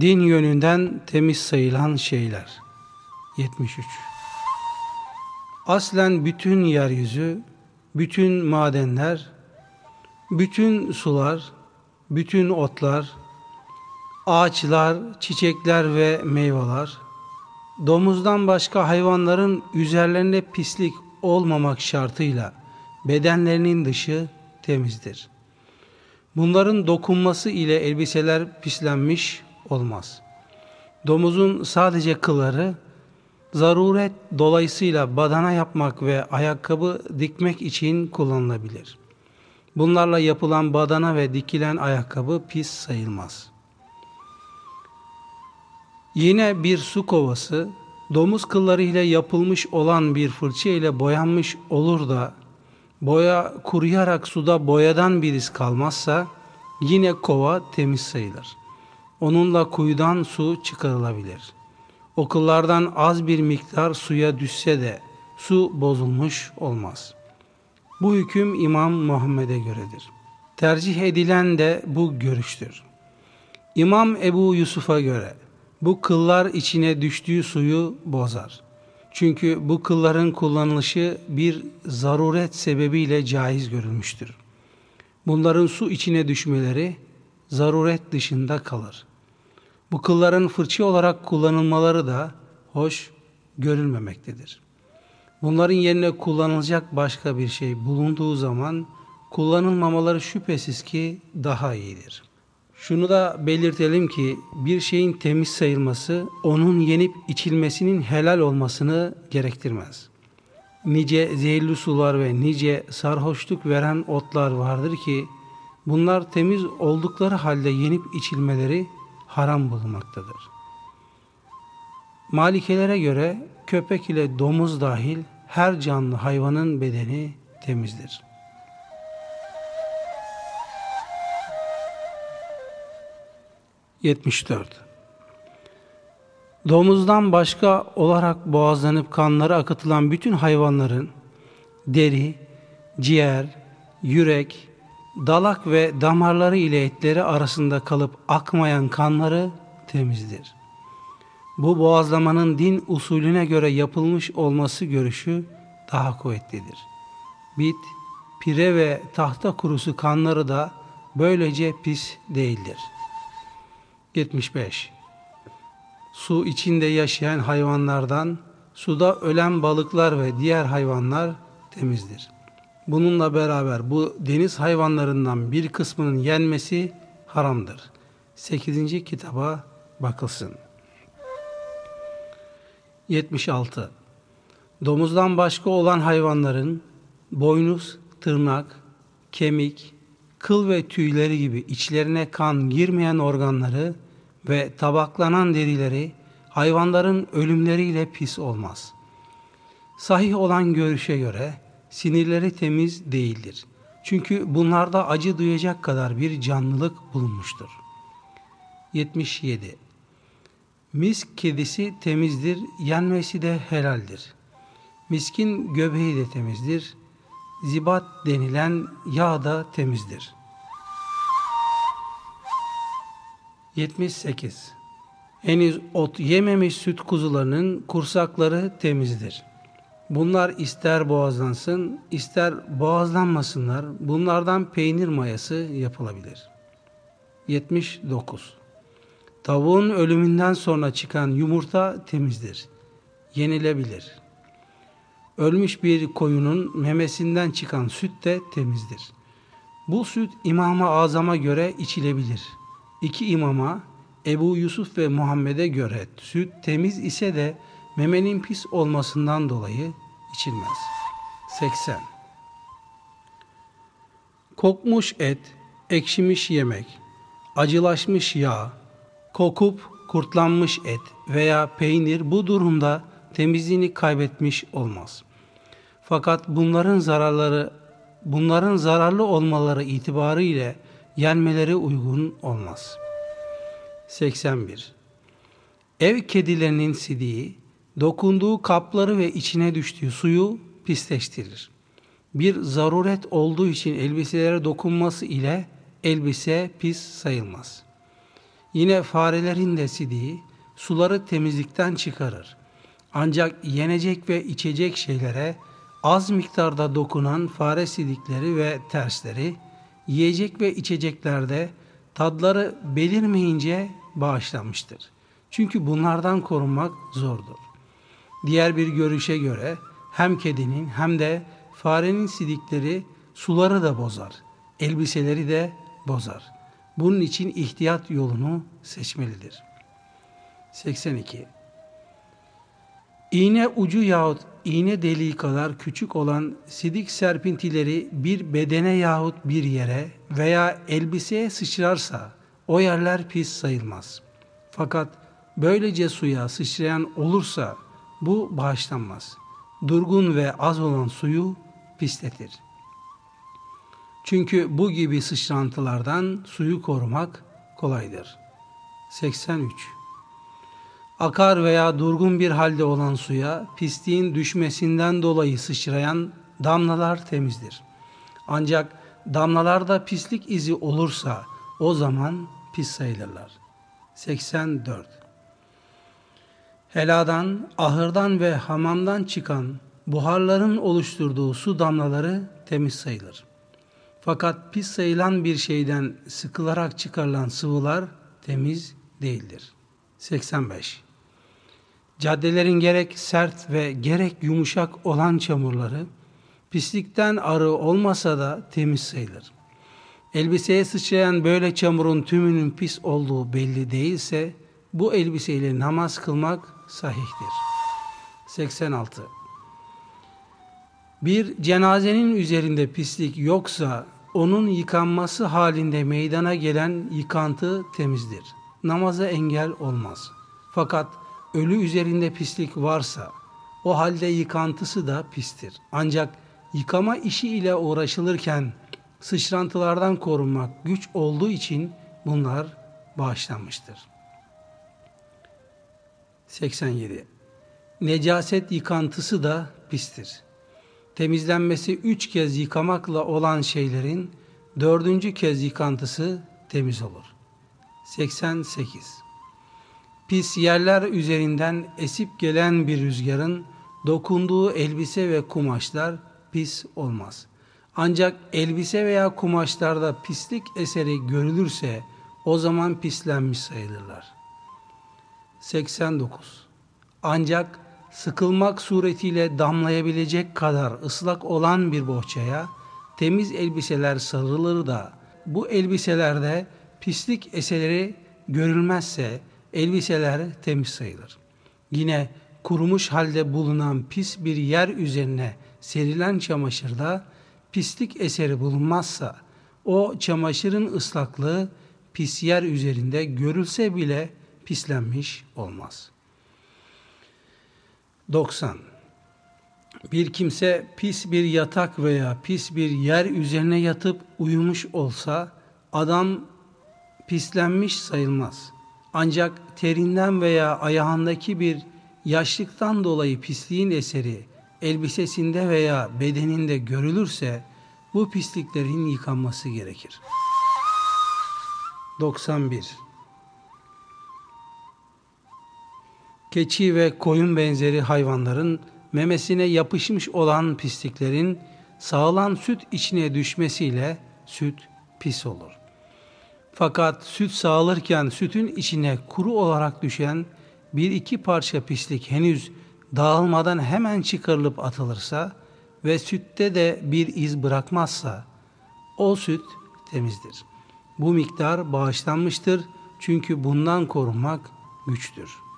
din yönünden temiz sayılan şeyler. 73. Aslen bütün yeryüzü, bütün madenler, bütün sular, bütün otlar, ağaçlar, çiçekler ve meyveler, domuzdan başka hayvanların üzerlerinde pislik olmamak şartıyla bedenlerinin dışı temizdir. Bunların dokunması ile elbiseler pislenmiş olmaz. Domuzun sadece kılları, zaruret dolayısıyla badana yapmak ve ayakkabı dikmek için kullanılabilir. Bunlarla yapılan badana ve dikilen ayakkabı pis sayılmaz. Yine bir su kovası, domuz kılları ile yapılmış olan bir fırça ile boyanmış olur da boya kuruyarak suda boyadan bir iz kalmazsa yine kova temiz sayılır. Onunla kuyudan su çıkarılabilir. O kıllardan az bir miktar suya düşse de su bozulmuş olmaz. Bu hüküm İmam Muhammed'e göredir. Tercih edilen de bu görüştür. İmam Ebu Yusuf'a göre bu kıllar içine düştüğü suyu bozar. Çünkü bu kılların kullanılışı bir zaruret sebebiyle caiz görülmüştür. Bunların su içine düşmeleri zaruret dışında kalır. Bu kılların fırça olarak kullanılmaları da hoş görülmemektedir. Bunların yerine kullanılacak başka bir şey bulunduğu zaman kullanılmamaları şüphesiz ki daha iyidir. Şunu da belirtelim ki bir şeyin temiz sayılması onun yenip içilmesinin helal olmasını gerektirmez. Nice zehirli sular ve nice sarhoşluk veren otlar vardır ki bunlar temiz oldukları halde yenip içilmeleri haram bulunmaktadır. Malikelere göre köpek ile domuz dahil her canlı hayvanın bedeni temizdir. 74 Domuzdan başka olarak boğazlanıp kanları akıtılan bütün hayvanların deri, ciğer, yürek, dalak ve damarları ile etleri arasında kalıp akmayan kanları temizdir. Bu boğazlamanın din usulüne göre yapılmış olması görüşü daha kuvvetlidir. Bit, pire ve tahta kurusu kanları da böylece pis değildir.'' 75 Su içinde yaşayan hayvanlardan suda ölen balıklar ve diğer hayvanlar temizdir. Bununla beraber bu deniz hayvanlarından bir kısmının yenmesi haramdır. 8. kitaba bakılsın. 76. Domuzdan başka olan hayvanların boynuz, tırnak, kemik, kıl ve tüyleri gibi içlerine kan girmeyen organları ve tabaklanan derileri hayvanların ölümleriyle pis olmaz. Sahih olan görüşe göre sinirleri temiz değildir. Çünkü bunlarda acı duyacak kadar bir canlılık bulunmuştur. 77. Misk kedisi temizdir, yenmesi de helaldir. Miskin göbeği de temizdir, zibat denilen yağ da temizdir. 78. Henüz ot yememiş süt kuzularının kursakları temizdir. Bunlar ister boğazlansın, ister boğazlanmasınlar. Bunlardan peynir mayası yapılabilir. 79. Tavuğun ölümünden sonra çıkan yumurta temizdir. Yenilebilir. Ölmüş bir koyunun memesinden çıkan süt de temizdir. Bu süt İmam-ı Azam'a göre içilebilir. İki imama Ebu Yusuf ve Muhammed'e göre süt temiz ise de memenin pis olmasından dolayı içilmez. 80. Kokmuş et, ekşimiş yemek, acılaşmış yağ, kokup kurtlanmış et veya peynir bu durumda temizliğini kaybetmiş olmaz. Fakat bunların zararları bunların zararlı olmaları itibarıyla yenmeleri uygun olmaz. 81. Ev kedilerinin sidiği, dokunduğu kapları ve içine düştüğü suyu pisleştirir. Bir zaruret olduğu için elbiselere dokunması ile elbise pis sayılmaz. Yine farelerin de sidiği suları temizlikten çıkarır. Ancak yenecek ve içecek şeylere az miktarda dokunan fare sidikleri ve tersleri, yiyecek ve içeceklerde tadları belirmeyince bağışlanmıştır. Çünkü bunlardan korunmak zordur. Diğer bir görüşe göre hem kedinin hem de farenin sidikleri suları da bozar, elbiseleri de bozar. Bunun için ihtiyat yolunu seçmelidir. 82. İğne ucu yahut iğne deliği kadar küçük olan sidik serpintileri bir bedene yahut bir yere veya elbiseye sıçrarsa o yerler pis sayılmaz. Fakat böylece suya sıçrayan olursa bu bağışlanmaz. Durgun ve az olan suyu pisletir. Çünkü bu gibi sıçrantılardan suyu korumak kolaydır. 83 akar veya durgun bir halde olan suya pisliğin düşmesinden dolayı sıçrayan damlalar temizdir. Ancak damlalarda pislik izi olursa o zaman pis sayılırlar. 84. Heladan, ahırdan ve hamamdan çıkan buharların oluşturduğu su damlaları temiz sayılır. Fakat pis sayılan bir şeyden sıkılarak çıkarılan sıvılar temiz değildir. 85. Caddelerin gerek sert ve gerek yumuşak olan çamurları pislikten arı olmasa da temiz sayılır. Elbiseye sıçrayan böyle çamurun tümünün pis olduğu belli değilse bu elbiseyle namaz kılmak sahihtir. 86. Bir cenazenin üzerinde pislik yoksa onun yıkanması halinde meydana gelen yıkantı temizdir. Namaza engel olmaz. Fakat ölü üzerinde pislik varsa o halde yıkantısı da pistir. Ancak yıkama işi ile uğraşılırken sıçrantılardan korunmak güç olduğu için bunlar bağışlanmıştır. 87. Necaset yıkantısı da pistir. Temizlenmesi üç kez yıkamakla olan şeylerin dördüncü kez yıkantısı temiz olur. 88 pis yerler üzerinden esip gelen bir rüzgarın dokunduğu elbise ve kumaşlar pis olmaz. Ancak elbise veya kumaşlarda pislik eseri görülürse o zaman pislenmiş sayılırlar. 89. Ancak sıkılmak suretiyle damlayabilecek kadar ıslak olan bir bohçaya temiz elbiseler sarılır da bu elbiselerde pislik eserleri görülmezse elbiseler temiz sayılır. Yine kurumuş halde bulunan pis bir yer üzerine serilen çamaşırda pislik eseri bulunmazsa o çamaşırın ıslaklığı pis yer üzerinde görülse bile pislenmiş olmaz. 90. Bir kimse pis bir yatak veya pis bir yer üzerine yatıp uyumuş olsa adam pislenmiş sayılmaz.'' Ancak terinden veya ayağındaki bir yaşlıktan dolayı pisliğin eseri elbisesinde veya bedeninde görülürse bu pisliklerin yıkanması gerekir. 91. Keçi ve koyun benzeri hayvanların memesine yapışmış olan pisliklerin sağlan süt içine düşmesiyle süt pis olur. Fakat süt sağılırken sütün içine kuru olarak düşen bir iki parça pislik henüz dağılmadan hemen çıkarılıp atılırsa ve sütte de bir iz bırakmazsa o süt temizdir. Bu miktar bağışlanmıştır çünkü bundan korunmak güçtür.''